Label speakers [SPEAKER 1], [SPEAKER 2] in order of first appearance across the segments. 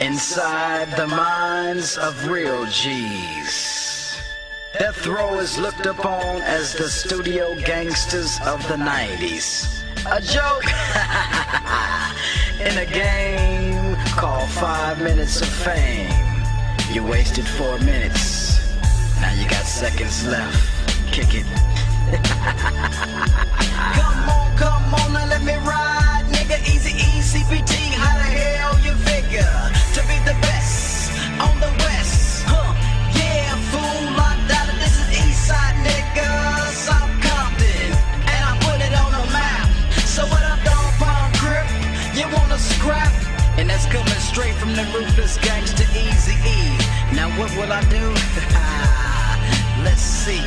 [SPEAKER 1] Inside the minds of real G's. Death Row is looked upon as the studio gangsters of the 90s. A joke in a game called Five Minutes of Fame. You wasted four minutes. Now you got seconds left. Kick it.
[SPEAKER 2] Come on, come on, now let me ride,
[SPEAKER 1] do? Let's see.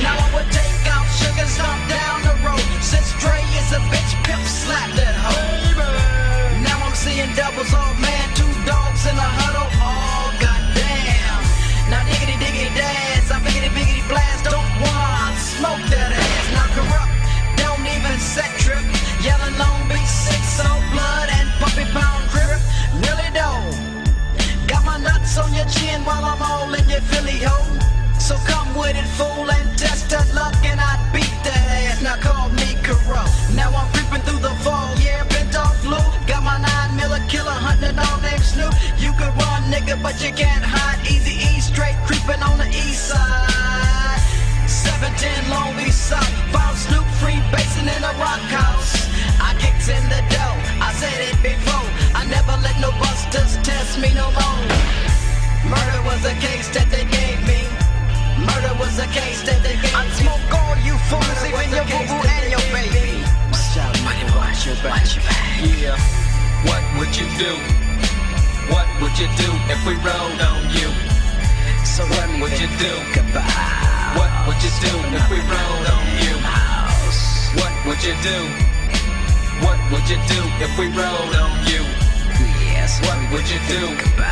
[SPEAKER 2] Now I would take out sugar, stomp down the road. Since Dre is a bitch, pimp slap that hoe. Now I'm seeing doubles, oh man, two dogs in a huddle. Run, nigga, but you can't hide. Easy E straight creeping on the east side. 710 Long Beach South. Found Snoop free basing in a rock house. I kicked in the dough. I said it before. I never let no busters test me no more. Murder was a case that they gave me. Murder was a case that they gave me. I smoke all you fools, even your boo boo and your baby.
[SPEAKER 1] Watch your back. Watch your back.
[SPEAKER 3] Yeah. What would you do? What would you do if we rode on you?
[SPEAKER 1] So
[SPEAKER 3] What would you do? What would you do if we rode on you? What would you do? What would you do if we rode on you?
[SPEAKER 1] Yes.
[SPEAKER 3] What would you do?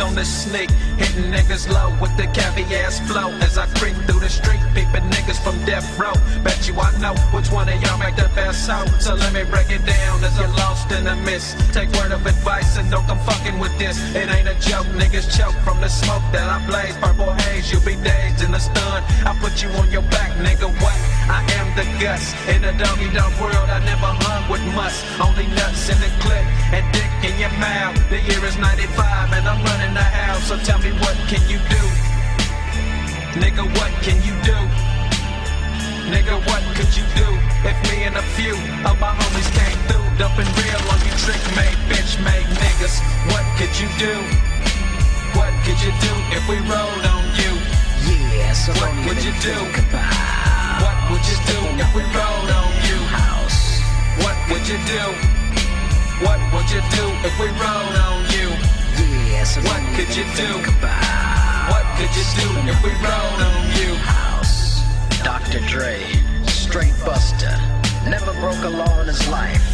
[SPEAKER 3] On the sneak, hitting niggas low with the caviar flow as I creep through the street, peeping niggas from death row. Bet you I know which one of y'all make the best hoe. So let me break it down as I'm lost in the mist. Take word of advice and don't come fucking with this. It ain't a joke, niggas choke from the smoke that I blaze. Purple haze, you'll be dazed in the stun. I put you on your back, nigga. What? I am the guts. In a doggy dog world, I never hung with must. Only nuts in the clip and dick in your mouth. The year is 95 and I'm running the house. So tell me what can you do? Nigga, what can you do? Nigga, what could you do if me and a few of my homies came through? Dumping real on you trick made, bitch made niggas. What could you do? What could you do if we rode on you?
[SPEAKER 1] Yeah, so
[SPEAKER 3] What would you do? What would you do if we rode on you?
[SPEAKER 1] house.
[SPEAKER 3] What would you do? What would you do if we rode on you?
[SPEAKER 1] Yeah,
[SPEAKER 3] What could you do? What could you do if we rode on you?
[SPEAKER 1] house. Dr. Dre, straight buster, never broke a law in his life.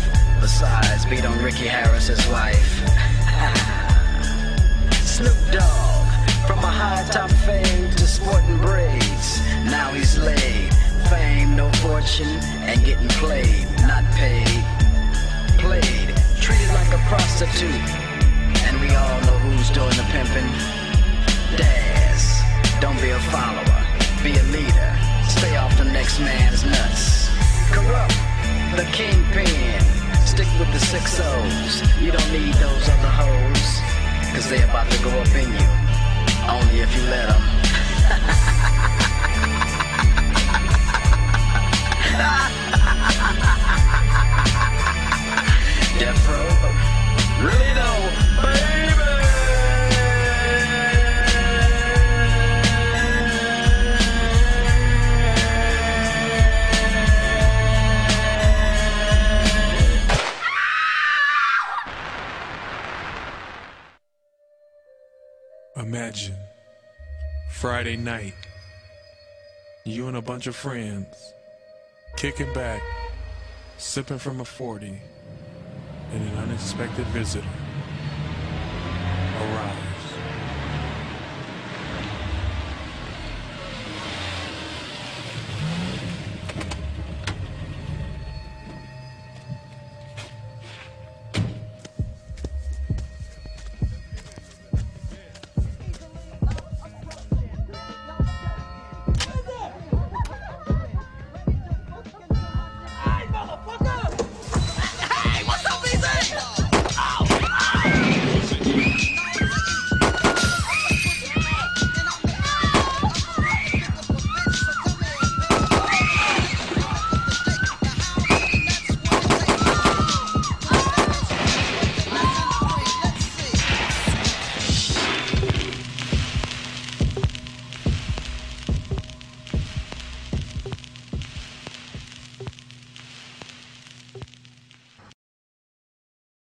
[SPEAKER 1] Besides, beat on Ricky Harris's wife. and getting played, not paid. Played, treated like a prostitute. And we all know who's doing the pimping. Daz, don't be a follower, be a leader. Stay off the next man's nuts. Kurupt, the kingpin. Stick with the six O's. You don't need those other hoes, cause they're about to go up in you. Only if you let them.
[SPEAKER 4] Imagine Friday night, you and a bunch of friends kicking back, sipping from a 40, and an unexpected visitor arrives.